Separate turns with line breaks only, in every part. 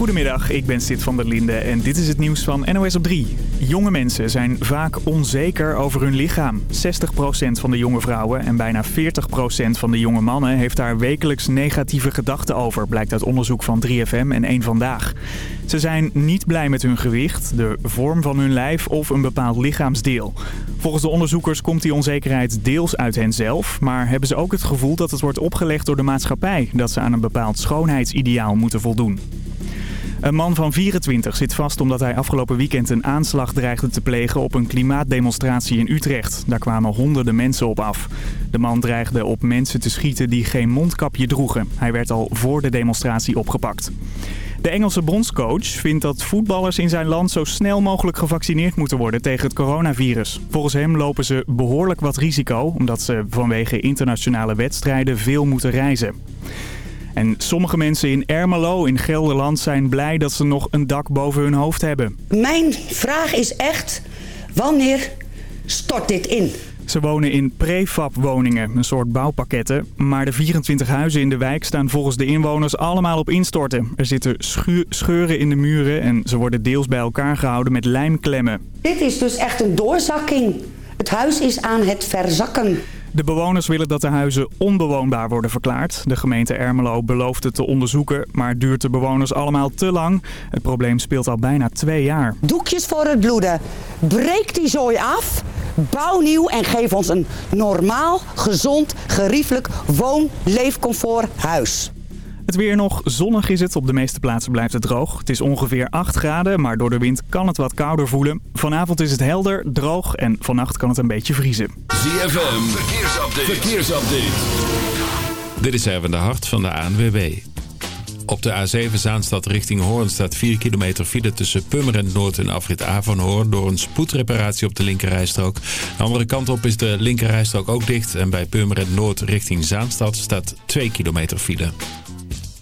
Goedemiddag, ik ben Sid van der Linde en dit is het nieuws van NOS op 3. Jonge mensen zijn vaak onzeker over hun lichaam. 60% van de jonge vrouwen en bijna 40% van de jonge mannen heeft daar wekelijks negatieve gedachten over, blijkt uit onderzoek van 3FM en 1 Vandaag. Ze zijn niet blij met hun gewicht, de vorm van hun lijf of een bepaald lichaamsdeel. Volgens de onderzoekers komt die onzekerheid deels uit henzelf, maar hebben ze ook het gevoel dat het wordt opgelegd door de maatschappij, dat ze aan een bepaald schoonheidsideaal moeten voldoen. Een man van 24 zit vast omdat hij afgelopen weekend een aanslag dreigde te plegen op een klimaatdemonstratie in Utrecht. Daar kwamen honderden mensen op af. De man dreigde op mensen te schieten die geen mondkapje droegen. Hij werd al voor de demonstratie opgepakt. De Engelse bondscoach vindt dat voetballers in zijn land zo snel mogelijk gevaccineerd moeten worden tegen het coronavirus. Volgens hem lopen ze behoorlijk wat risico, omdat ze vanwege internationale wedstrijden veel moeten reizen. En sommige mensen in Ermelo in Gelderland zijn blij dat ze nog een dak boven hun hoofd hebben.
Mijn vraag is echt, wanneer stort dit in?
Ze wonen in prefab-woningen, een soort bouwpakketten. Maar de 24 huizen in de wijk staan volgens de inwoners allemaal op instorten. Er zitten scheuren in de muren en ze worden deels bij elkaar gehouden met lijmklemmen.
Dit is dus echt een doorzakking. Het huis is aan het verzakken.
De bewoners willen dat de huizen onbewoonbaar worden verklaard. De gemeente Ermelo belooft het te onderzoeken, maar duurt de bewoners allemaal te lang. Het probleem speelt al bijna twee jaar.
Doekjes voor het bloeden. Breek die zooi af, bouw nieuw en geef ons een normaal, gezond, geriefelijk woon-leefcomfort huis.
Het weer nog. Zonnig is het. Op de meeste plaatsen blijft het droog. Het is ongeveer 8 graden, maar door de wind kan het wat kouder voelen. Vanavond is het helder, droog en vannacht kan het een beetje vriezen.
ZFM, verkeersupdate. verkeersupdate.
Dit is even de hart van de ANWB. Op de A7 Zaanstad richting Hoorn staat 4 kilometer file tussen Purmerend Noord en Afrit A van Hoorn... door een spoedreparatie op de linkerrijstrook. De andere kant op is de linkerrijstrook ook dicht... en bij Purmerend Noord richting Zaanstad staat 2 kilometer file.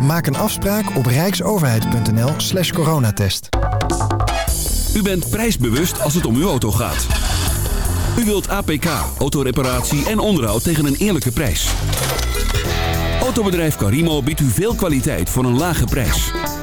Maak een afspraak op rijksoverheid.nl slash coronatest.
U bent prijsbewust als het om uw auto gaat. U wilt APK, autoreparatie en onderhoud tegen een eerlijke prijs. Autobedrijf Carimo biedt u veel kwaliteit voor een lage prijs.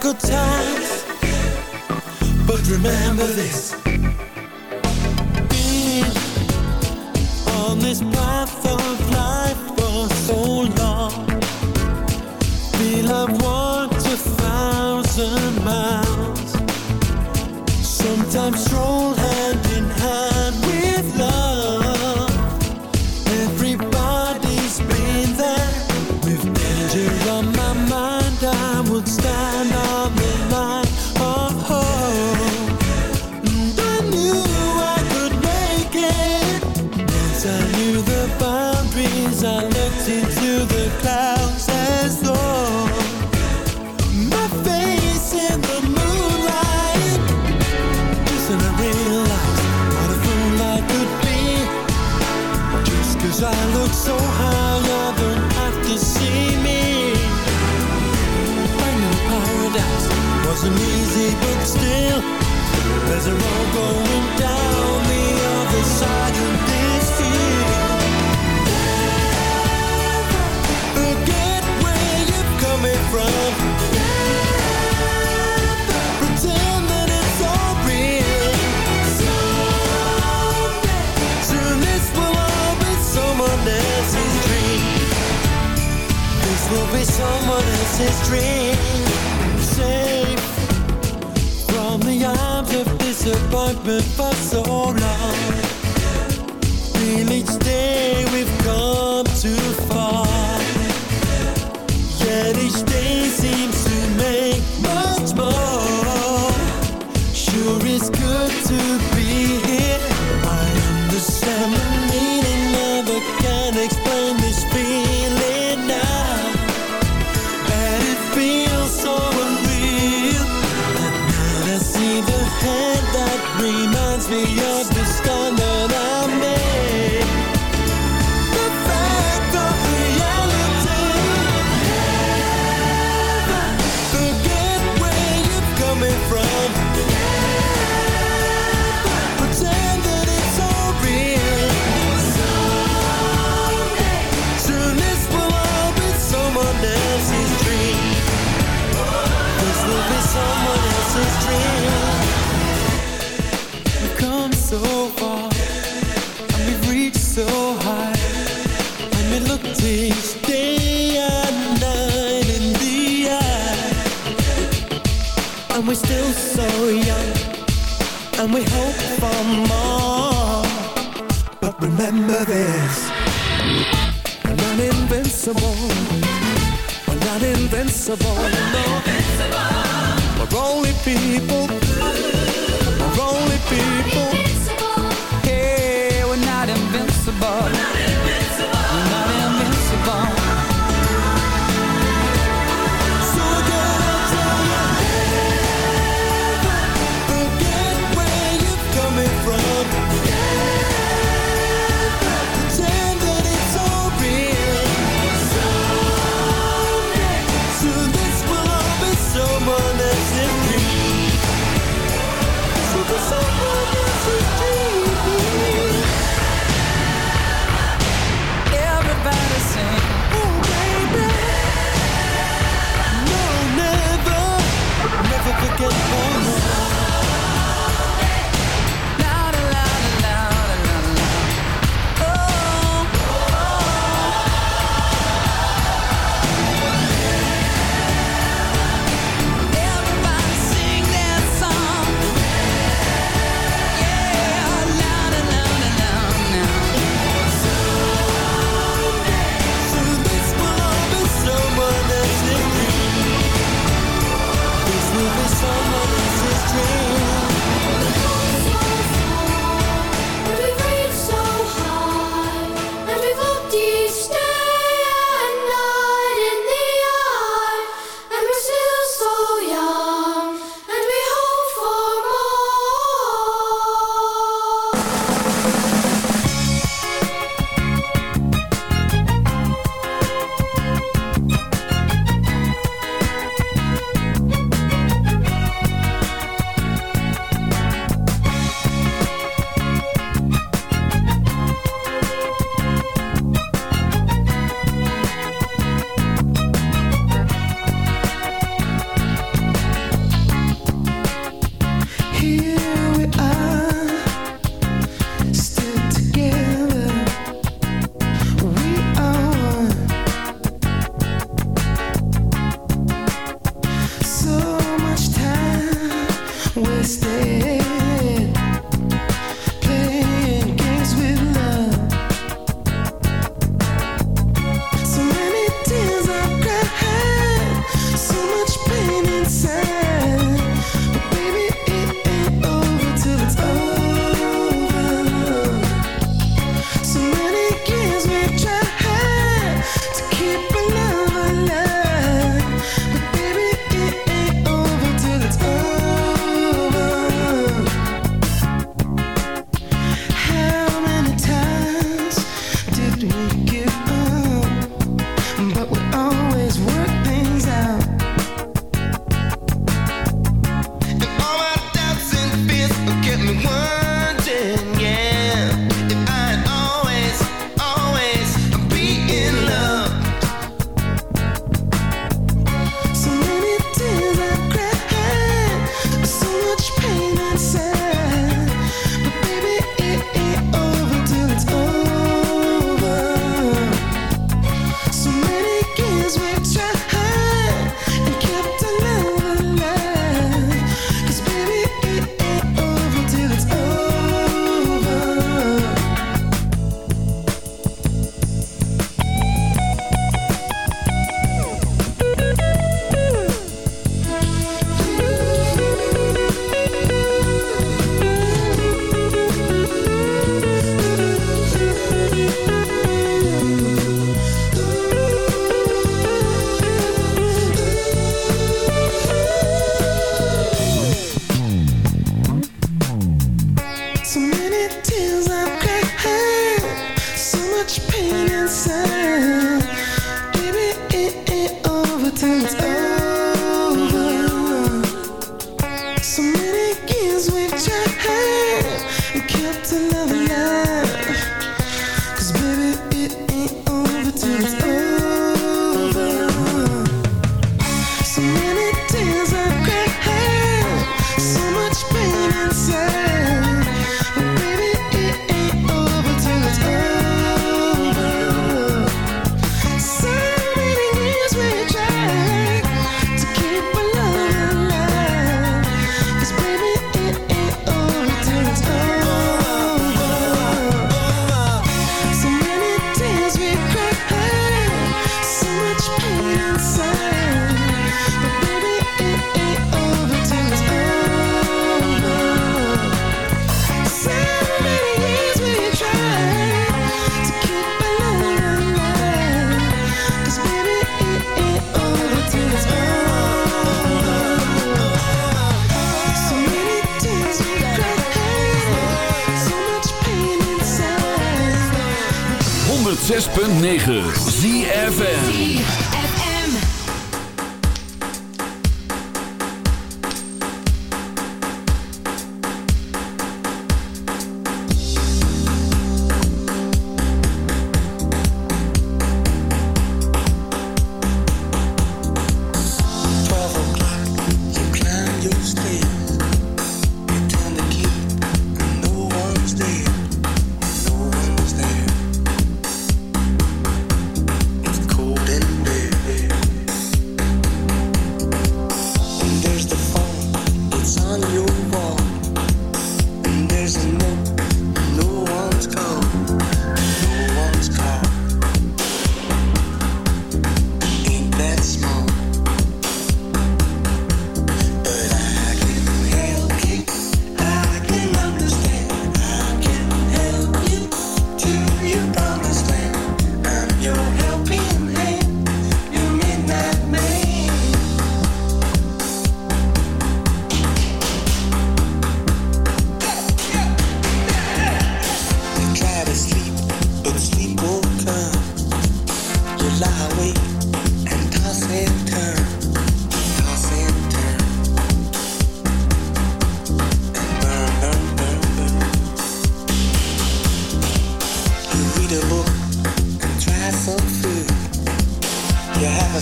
could this dream safe from the arms of disappointment for so long. Feel each day we've come too far.
possible
106.9 ZFN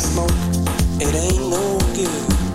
smoke, it ain't no good.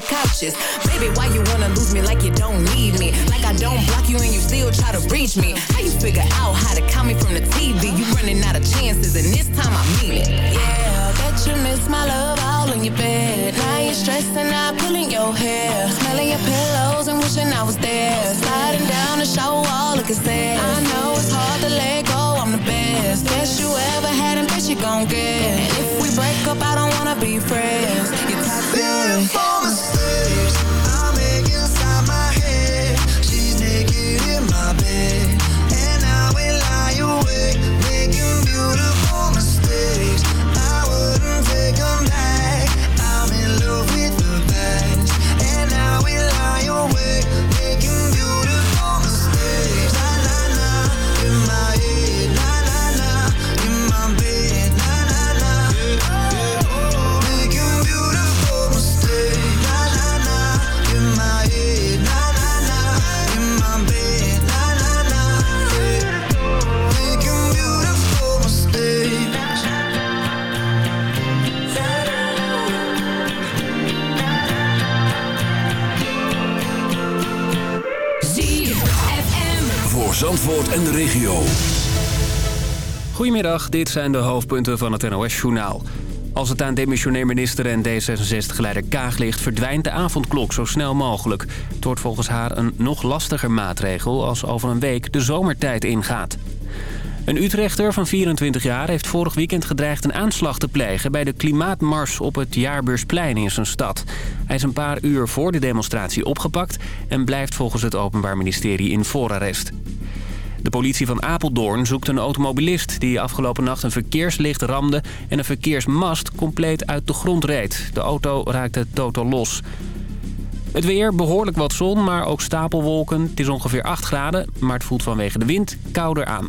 Dancing
Zandvoort en de regio.
Goedemiddag, dit zijn de hoofdpunten van het NOS-journaal. Als het aan demissionair minister en D66-geleider Kaag ligt... verdwijnt de avondklok zo snel mogelijk. Het wordt volgens haar een nog lastiger maatregel... als over een week de zomertijd ingaat. Een Utrechter van 24 jaar heeft vorig weekend gedreigd een aanslag te plegen... bij de klimaatmars op het Jaarbeursplein in zijn stad. Hij is een paar uur voor de demonstratie opgepakt... en blijft volgens het Openbaar Ministerie in voorarrest. De politie van Apeldoorn zoekt een automobilist... die afgelopen nacht een verkeerslicht ramde... en een verkeersmast compleet uit de grond reed. De auto raakte totaal los. Het weer, behoorlijk wat zon, maar ook stapelwolken. Het is ongeveer 8 graden, maar het voelt vanwege de wind kouder aan.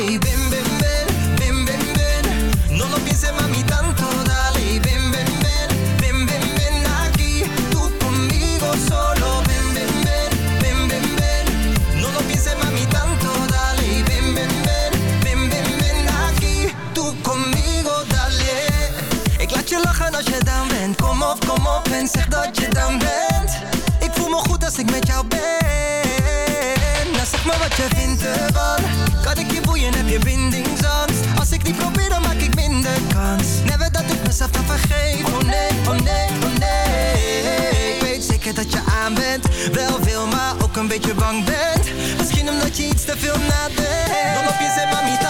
baby. Bang bent. Misschien omdat je iets te veel nadenkt. Pienses mami tanto,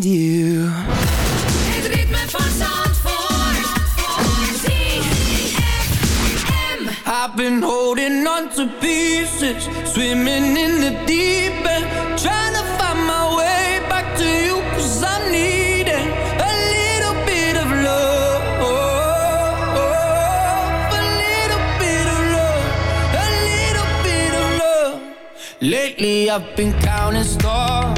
need you
Het ritme van Zandvoort. ZFM.
I've been holding on to pieces, swimming in the deep end, trying to find my way back to you, cause I'm needing a little bit of love. A little bit of love, a little bit of love. Lately I've been counting stars